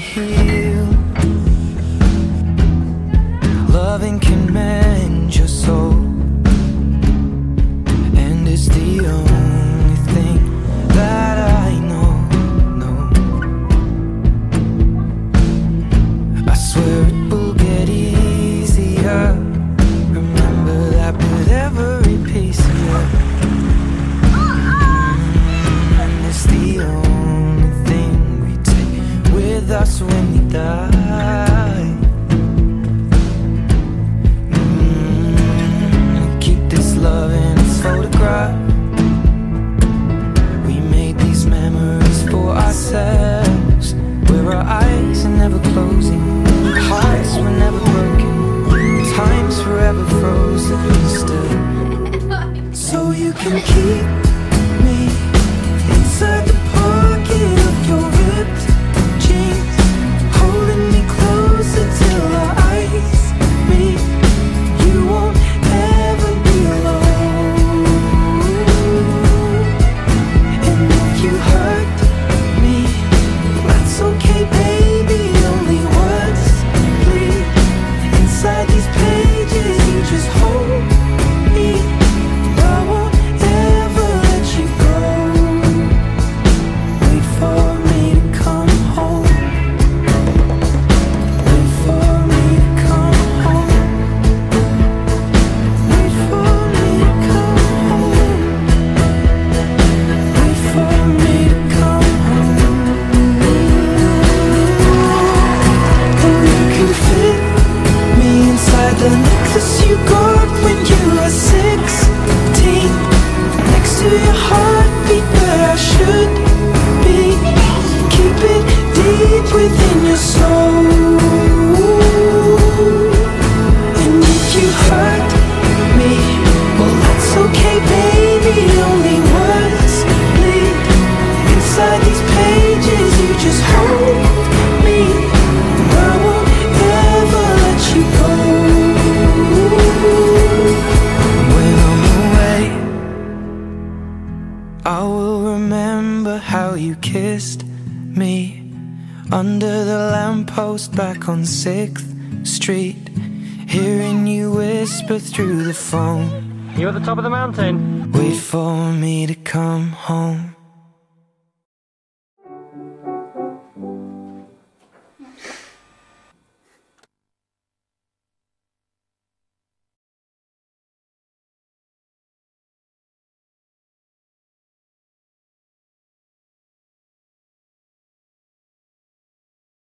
heal. Loving can mend your soul. And it's the only thing that I know. know. I swear it will can keep sixteen. Next to your heartbeat where I should be. Keep it deep within remember how you kissed me under the lamppost back on 6th Street. Hearing you whisper through the phone. You're at the top of the mountain? Wait for me to come home.